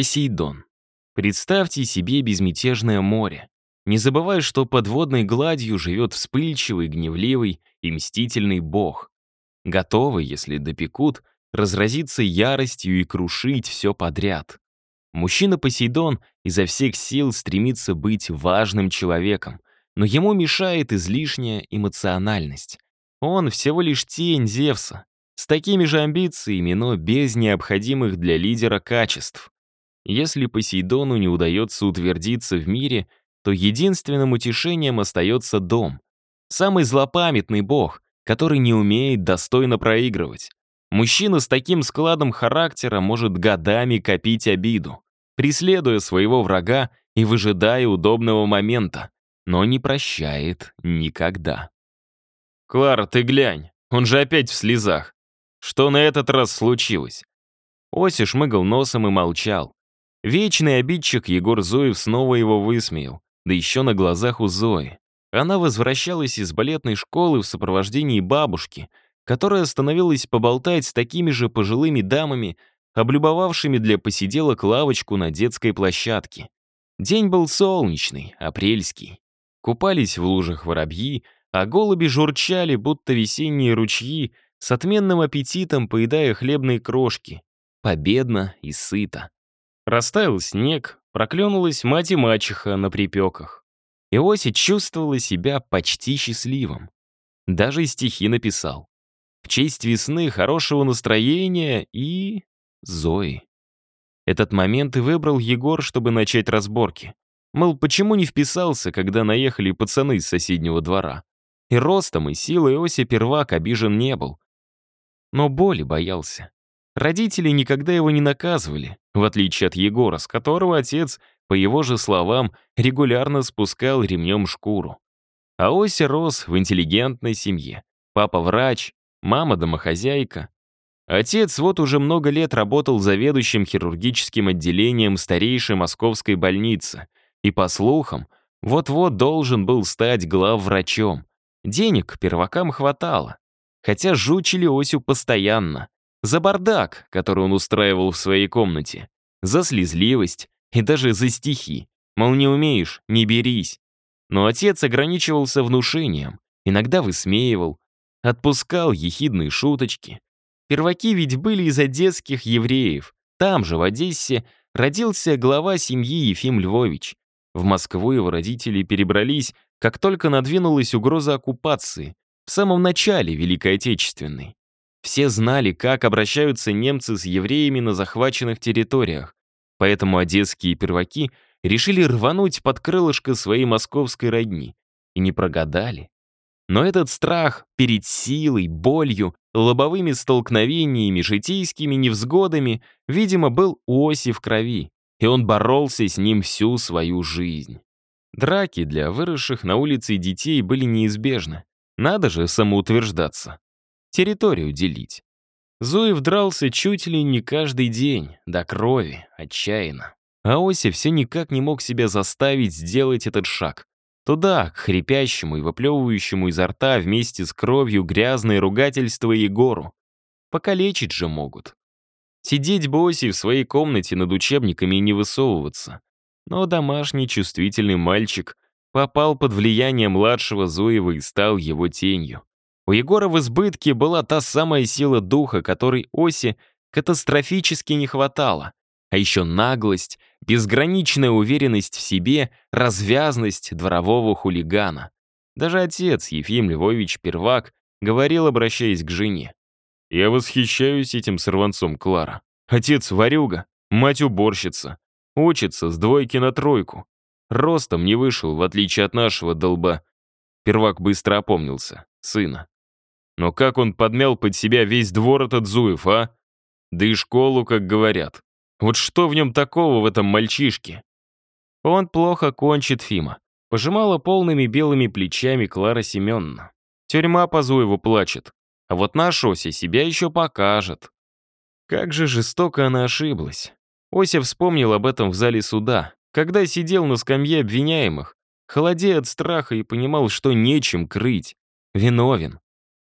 Посейдон. Представьте себе безмятежное море. Не забывай, что под водной гладью живет вспыльчивый, гневливый и мстительный бог. Готовый, если допекут, разразиться яростью и крушить все подряд. Мужчина Посейдон изо всех сил стремится быть важным человеком, но ему мешает излишняя эмоциональность. Он всего лишь тень Зевса, с такими же амбициями, но без необходимых для лидера качеств. Если Посейдону не удается утвердиться в мире, то единственным утешением остается дом. Самый злопамятный бог, который не умеет достойно проигрывать. Мужчина с таким складом характера может годами копить обиду, преследуя своего врага и выжидая удобного момента, но не прощает никогда. «Клара, ты глянь, он же опять в слезах. Что на этот раз случилось?» Оси шмыгал носом и молчал. Вечный обидчик Егор Зоев снова его высмеял, да еще на глазах у Зои. Она возвращалась из балетной школы в сопровождении бабушки, которая остановилась поболтать с такими же пожилыми дамами, облюбовавшими для посиделок лавочку на детской площадке. День был солнечный, апрельский. Купались в лужах воробьи, а голуби журчали, будто весенние ручьи, с отменным аппетитом поедая хлебные крошки, победно и сыто. Растаял снег, проклюнулась мать и мачеха на припеках. Иоси чувствовала себя почти счастливым. Даже стихи написал в честь весны, хорошего настроения и... Зои. Этот момент и выбрал Егор, чтобы начать разборки. Мол, почему не вписался, когда наехали пацаны из соседнего двора? И ростом, и силой Оси Первак обижен не был. Но боли боялся. Родители никогда его не наказывали, в отличие от Егора, с которого отец, по его же словам, регулярно спускал ремнем шкуру. А Ося рос в интеллигентной семье. Папа врач, мама домохозяйка. Отец вот уже много лет работал заведующим хирургическим отделением старейшей московской больницы и, по слухам, вот-вот должен был стать главврачом. Денег первакам хватало, хотя жучили Осю постоянно. За бардак, который он устраивал в своей комнате, за слезливость и даже за стихи. Мол, не умеешь, не берись. Но отец ограничивался внушением, иногда высмеивал, Отпускал ехидные шуточки. Перваки ведь были из одесских евреев. Там же, в Одессе, родился глава семьи Ефим Львович. В Москву его родители перебрались, как только надвинулась угроза оккупации, в самом начале Великой Отечественной. Все знали, как обращаются немцы с евреями на захваченных территориях, поэтому одесские перваки решили рвануть под крылышко своей московской родни. И не прогадали. Но этот страх перед силой, болью, лобовыми столкновениями, житейскими невзгодами, видимо, был у оси в крови, и он боролся с ним всю свою жизнь. Драки для выросших на улице детей были неизбежны. Надо же самоутверждаться. Территорию делить. Зуев дрался чуть ли не каждый день, до крови, отчаянно. А Оси все никак не мог себя заставить сделать этот шаг. Туда, к хрипящему и выплевывающему изо рта вместе с кровью грязное ругательство Егору. Покалечить же могут. Сидеть Боси в своей комнате над учебниками и не высовываться. Но домашний чувствительный мальчик попал под влияние младшего Зуева и стал его тенью. У Егора в избытке была та самая сила духа, которой Оси катастрофически не хватало, а еще наглость безграничная уверенность в себе, развязность дворового хулигана. Даже отец, Ефим Львович Первак, говорил, обращаясь к жене. «Я восхищаюсь этим сорванцом Клара. Отец варюга, мать уборщица. Учится с двойки на тройку. Ростом не вышел, в отличие от нашего долба». Первак быстро опомнился. Сына. Но как он подмял под себя весь двор этот Зуев, а? Да и школу, как говорят. Вот что в нем такого в этом мальчишке? Он плохо кончит, Фима. Пожимала полными белыми плечами Клара Семеновна. Тюрьма по Зуеву плачет. А вот наш Ося себя еще покажет. Как же жестоко она ошиблась. Ося вспомнил об этом в зале суда, когда сидел на скамье обвиняемых, холодея от страха и понимал, что нечем крыть. Виновен.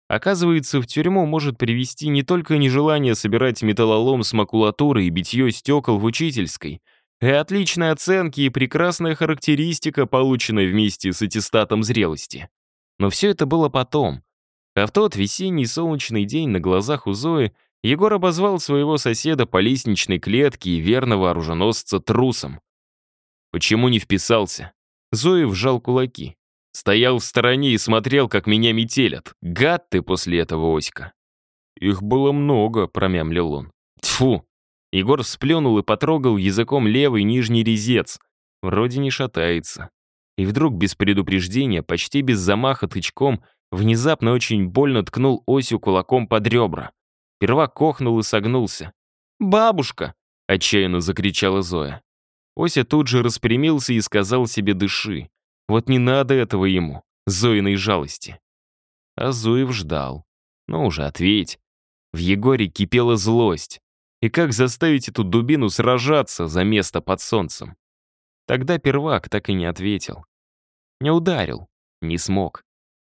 Оказывается, в тюрьму может привести не только нежелание собирать металлолом с макулатуры и битье стекол в учительской, и отличные оценки и прекрасная характеристика, полученная вместе с аттестатом зрелости. Но все это было потом. А в тот весенний солнечный день на глазах у Зои Егор обозвал своего соседа по лестничной клетке и верного оруженосца трусом. Почему не вписался? Зои вжал кулаки. Стоял в стороне и смотрел, как меня метелят. Гад ты после этого, Оська. Их было много, промямлил он. Тьфу. Егор всплюнул и потрогал языком левый нижний резец. Вроде не шатается. И вдруг без предупреждения, почти без замаха тычком, внезапно очень больно ткнул Осю кулаком под ребра. Первак кохнул и согнулся. «Бабушка!» — отчаянно закричала Зоя. Ося тут же распрямился и сказал себе «дыши». Вот не надо этого ему, Зоиной жалости. А Зуев ждал. Ну уже ответь. В Егоре кипела злость. И как заставить эту дубину сражаться за место под солнцем? Тогда первак так и не ответил. Не ударил, не смог.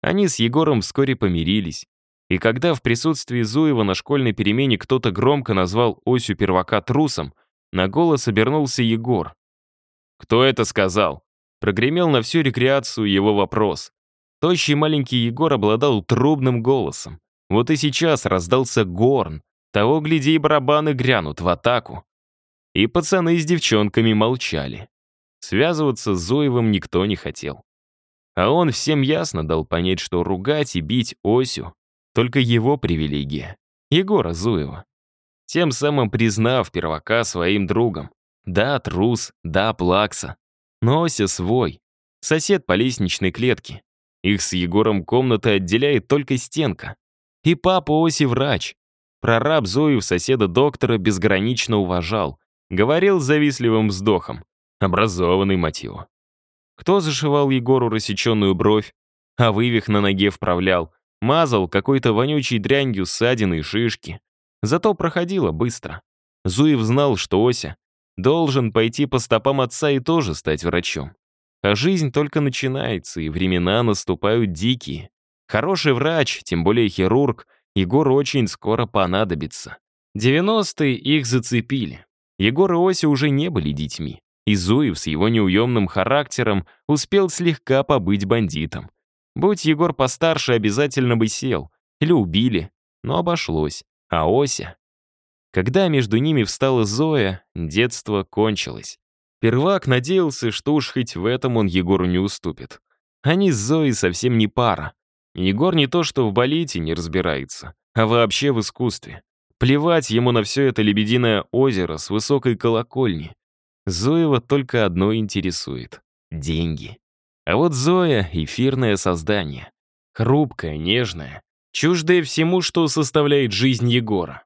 Они с Егором вскоре помирились. И когда в присутствии Зуева на школьной перемене кто-то громко назвал Осю первака трусом, на голос обернулся Егор. «Кто это сказал?» Прогремел на всю рекреацию его вопрос. Тощий маленький Егор обладал трубным голосом. Вот и сейчас раздался горн. Того, гляди, и барабаны грянут в атаку. И пацаны с девчонками молчали. Связываться с Зоевым никто не хотел. А он всем ясно дал понять, что ругать и бить Осю — только его привилегия. Егора Зуева. Тем самым признав первака своим другом. Да, трус, да, плакса. Но свой. Сосед по лестничной клетке. Их с Егором комнаты отделяет только стенка. И папа Оси врач. Прораб Зою соседа доктора безгранично уважал. Говорил с завистливым вздохом. Образованный мотив. Кто зашивал Егору рассеченную бровь, а вывих на ноге вправлял, мазал какой-то вонючей дрянью ссадины и шишки. Зато проходило быстро. Зуев знал, что Ося Должен пойти по стопам отца и тоже стать врачом. А жизнь только начинается, и времена наступают дикие. Хороший врач, тем более хирург, Егору очень скоро понадобится. 90-е их зацепили. Егор и Ося уже не были детьми. И Зуев с его неуемным характером успел слегка побыть бандитом. Будь Егор постарше, обязательно бы сел. Или убили. Но обошлось. А Ося... Когда между ними встала Зоя, детство кончилось. Первак надеялся, что уж хоть в этом он Егору не уступит. Они с Зоей совсем не пара. Егор не то что в балете не разбирается, а вообще в искусстве. Плевать ему на все это лебединое озеро с высокой колокольни. Зоева только одно интересует — деньги. А вот Зоя — эфирное создание. Хрупкое, нежное, чуждое всему, что составляет жизнь Егора.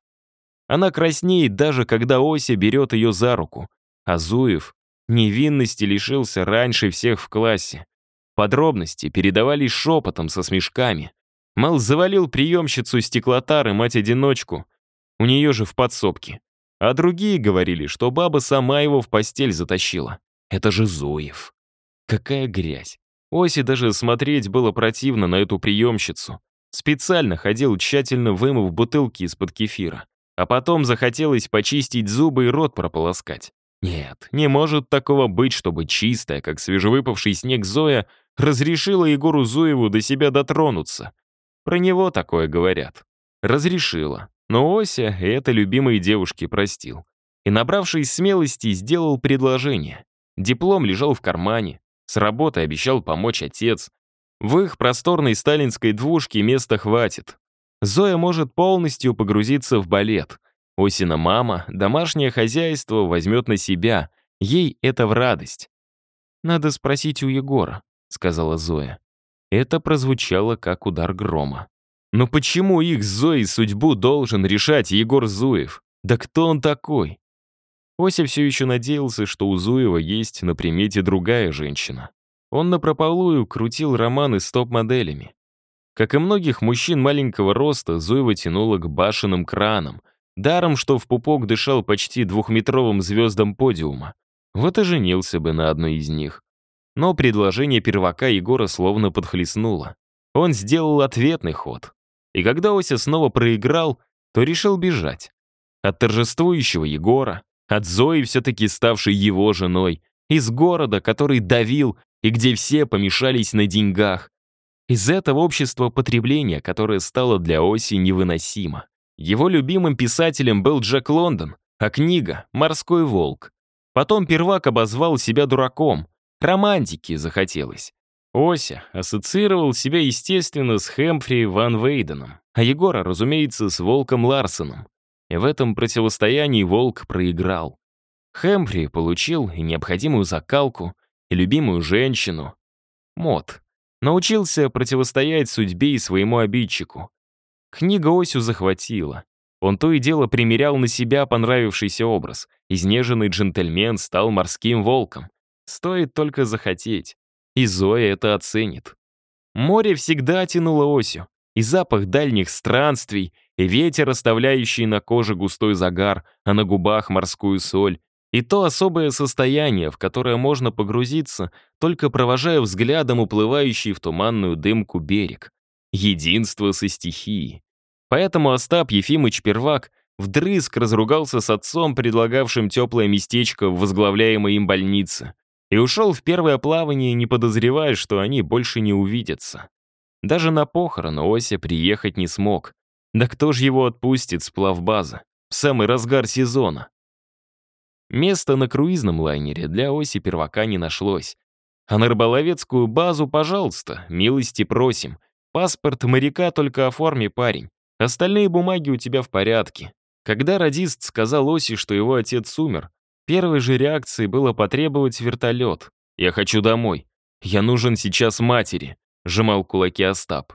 Она краснеет даже, когда Ося берет ее за руку. А Зуев невинности лишился раньше всех в классе. Подробности передавались шепотом со смешками. Мал завалил приемщицу стеклотары, мать-одиночку. У нее же в подсобке. А другие говорили, что баба сама его в постель затащила. Это же Зуев. Какая грязь. Оси даже смотреть было противно на эту приемщицу. Специально ходил, тщательно вымыв бутылки из-под кефира. А потом захотелось почистить зубы и рот прополоскать. Нет, не может такого быть, чтобы чистая, как свежевыпавший снег Зоя, разрешила Егору Зуеву до себя дотронуться. Про него такое говорят. Разрешила. Но Ося это любимой девушке простил. И, набравшись смелости, сделал предложение. Диплом лежал в кармане. С работы обещал помочь отец. В их просторной сталинской двушке места хватит. Зоя может полностью погрузиться в балет. Осина мама домашнее хозяйство возьмет на себя. Ей это в радость. «Надо спросить у Егора», — сказала Зоя. Это прозвучало как удар грома. Но почему их с Зоей судьбу должен решать Егор Зуев? Да кто он такой? Ося все еще надеялся, что у Зуева есть на примете другая женщина. Он напропалую крутил романы с топ-моделями. Как и многих мужчин маленького роста, Зуева тянула к башенным кранам, даром, что в пупок дышал почти двухметровым звездам подиума. Вот и женился бы на одной из них. Но предложение первака Егора словно подхлестнуло. Он сделал ответный ход. И когда Ося снова проиграл, то решил бежать. От торжествующего Егора, от Зои, все-таки ставшей его женой, из города, который давил и где все помешались на деньгах, из этого общества потребления, которое стало для Оси невыносимо. Его любимым писателем был Джек Лондон, а книга «Морской волк». Потом первак обозвал себя дураком. Романтики захотелось. Ося ассоциировал себя, естественно, с Хэмфри Ван Вейденом, а Егора, разумеется, с Волком Ларсоном. И в этом противостоянии Волк проиграл. Хэмфри получил и необходимую закалку, и любимую женщину. Мод. Научился противостоять судьбе и своему обидчику. Книга Осю захватила. Он то и дело примерял на себя понравившийся образ. Изнеженный джентльмен стал морским волком. Стоит только захотеть. И Зоя это оценит. Море всегда тянуло Осю. И запах дальних странствий, и ветер, оставляющий на коже густой загар, а на губах морскую соль, и то особое состояние, в которое можно погрузиться, только провожая взглядом уплывающий в туманную дымку берег. Единство со стихией. Поэтому Остап Ефимыч Первак вдрызг разругался с отцом, предлагавшим теплое местечко в возглавляемой им больнице, и ушел в первое плавание, не подозревая, что они больше не увидятся. Даже на похороны Ося приехать не смог. Да кто ж его отпустит с плавбазы в самый разгар сезона? Места на круизном лайнере для Оси первака не нашлось. А на рыболовецкую базу, пожалуйста, милости просим. Паспорт моряка только оформи, парень. Остальные бумаги у тебя в порядке. Когда радист сказал Оси, что его отец умер, первой же реакцией было потребовать вертолет. «Я хочу домой. Я нужен сейчас матери», — сжимал кулаки Остап.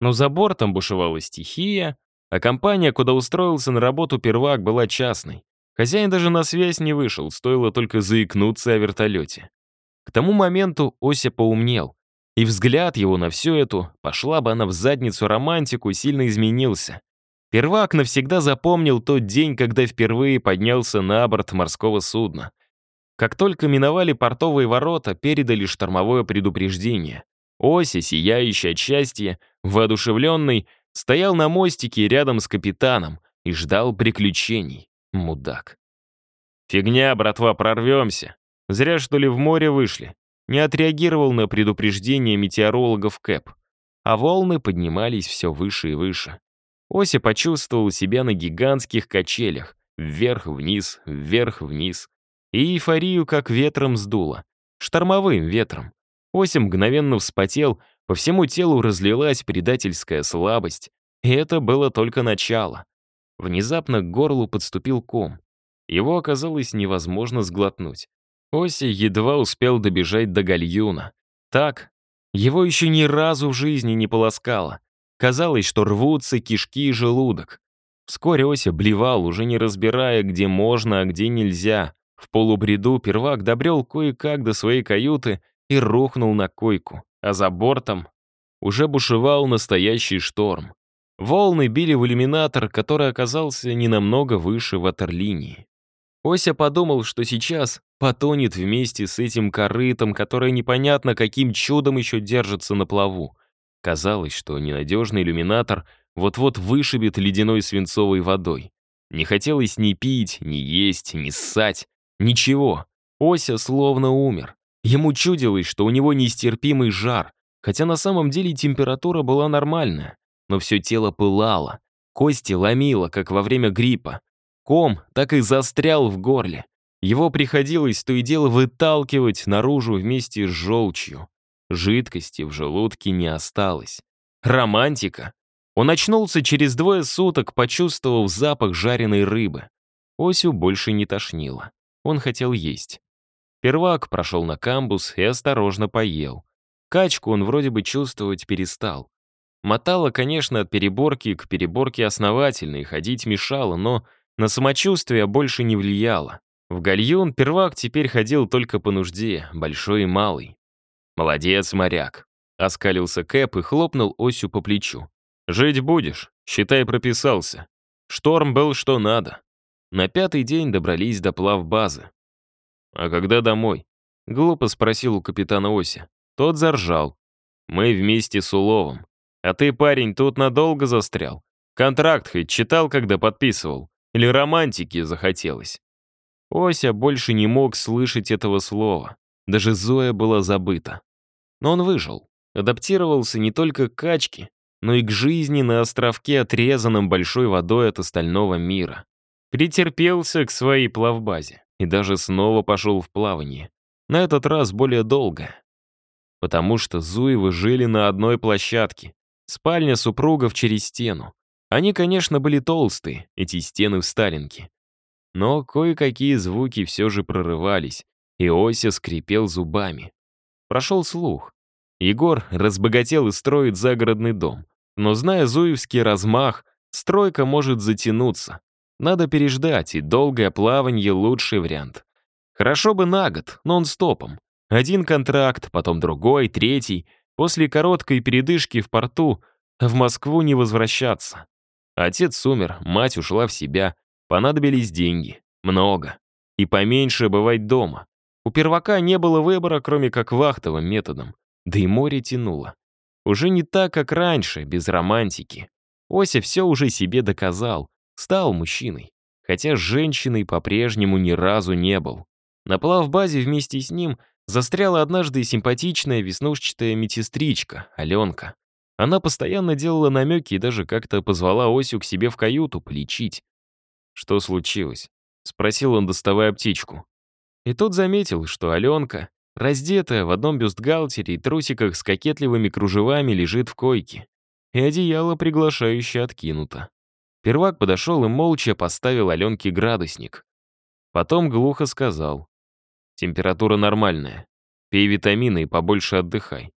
Но за бортом бушевала стихия, а компания, куда устроился на работу первак, была частной. Хозяин даже на связь не вышел, стоило только заикнуться о вертолете. К тому моменту Ося поумнел, и взгляд его на всю эту, пошла бы она в задницу романтику, сильно изменился. Первак навсегда запомнил тот день, когда впервые поднялся на борт морского судна. Как только миновали портовые ворота, передали штормовое предупреждение. Ося, сияющий от счастья, воодушевленный, стоял на мостике рядом с капитаном и ждал приключений. Мудак. «Фигня, братва, прорвемся. Зря, что ли, в море вышли». Не отреагировал на предупреждение метеорологов Кэп. А волны поднимались все выше и выше. Ося почувствовал себя на гигантских качелях. Вверх-вниз, вверх-вниз. И эйфорию как ветром сдуло. Штормовым ветром. Ося мгновенно вспотел, по всему телу разлилась предательская слабость. И это было только начало. Внезапно к горлу подступил ком. Его оказалось невозможно сглотнуть. Оси едва успел добежать до гальюна. Так, его еще ни разу в жизни не полоскало. Казалось, что рвутся кишки и желудок. Вскоре Ося блевал, уже не разбирая, где можно, а где нельзя. В полубреду первак добрел кое-как до своей каюты и рухнул на койку, а за бортом уже бушевал настоящий шторм. Волны били в иллюминатор, который оказался не намного выше ватерлинии. Ося подумал, что сейчас потонет вместе с этим корытом, которое непонятно каким чудом еще держится на плаву. Казалось, что ненадежный иллюминатор вот-вот вышибет ледяной свинцовой водой. Не хотелось ни пить, ни есть, ни ссать. Ничего. Ося словно умер. Ему чудилось, что у него нестерпимый жар, хотя на самом деле температура была нормальная но все тело пылало, кости ломило, как во время гриппа. Ком так и застрял в горле. Его приходилось то и дело выталкивать наружу вместе с желчью. Жидкости в желудке не осталось. Романтика. Он очнулся через двое суток, почувствовав запах жареной рыбы. Осю больше не тошнило. Он хотел есть. Первак прошел на камбус и осторожно поел. Качку он вроде бы чувствовать перестал. Мотало, конечно, от переборки к переборке основательно и ходить мешало, но на самочувствие больше не влияло. В гальюн первак теперь ходил только по нужде, большой и малый. «Молодец, моряк», — оскалился Кэп и хлопнул Осю по плечу. «Жить будешь, считай, прописался. Шторм был что надо». На пятый день добрались до плавбазы. «А когда домой?» — глупо спросил у капитана Ося. Тот заржал. «Мы вместе с уловом. «А ты, парень, тут надолго застрял? Контракт хоть читал, когда подписывал? Или романтики захотелось?» Ося больше не мог слышать этого слова. Даже Зоя была забыта. Но он выжил. Адаптировался не только к качке, но и к жизни на островке, отрезанном большой водой от остального мира. Претерпелся к своей плавбазе и даже снова пошел в плавание. На этот раз более долго. Потому что Зуевы жили на одной площадке. Спальня супругов через стену. Они, конечно, были толстые, эти стены в Сталинке. Но кое-какие звуки все же прорывались, и Ося скрипел зубами. Прошел слух. Егор разбогател и строит загородный дом. Но зная зуевский размах, стройка может затянуться. Надо переждать, и долгое плавание — лучший вариант. Хорошо бы на год, нон-стопом. Один контракт, потом другой, третий. После короткой передышки в порту в Москву не возвращаться. Отец умер, мать ушла в себя. Понадобились деньги. Много. И поменьше бывать дома. У первака не было выбора, кроме как вахтовым методом. Да и море тянуло. Уже не так, как раньше, без романтики. Ося все уже себе доказал. Стал мужчиной. Хотя женщиной по-прежнему ни разу не был. На плавбазе вместе с ним застряла однажды симпатичная веснушчатая медсестричка, Аленка. Она постоянно делала намеки и даже как-то позвала Осю к себе в каюту полечить. «Что случилось?» — спросил он, доставая птичку. И тут заметил, что Аленка, раздетая в одном бюстгальтере и трусиках с кокетливыми кружевами, лежит в койке. И одеяло приглашающе откинуто. Первак подошел и молча поставил Аленке градусник. Потом глухо сказал. «Температура нормальная. Пей витамины и побольше отдыхай».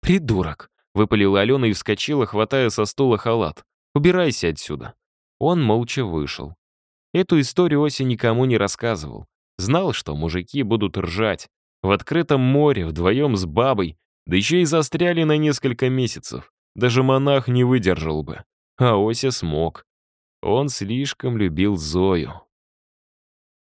«Придурок!» — выпалила Алена и вскочила, хватая со стула халат. «Убирайся отсюда». Он молча вышел. Эту историю Ося никому не рассказывал. Знал, что мужики будут ржать. В открытом море, вдвоем с бабой, да еще и застряли на несколько месяцев. Даже монах не выдержал бы. А Ося смог. Он слишком любил Зою.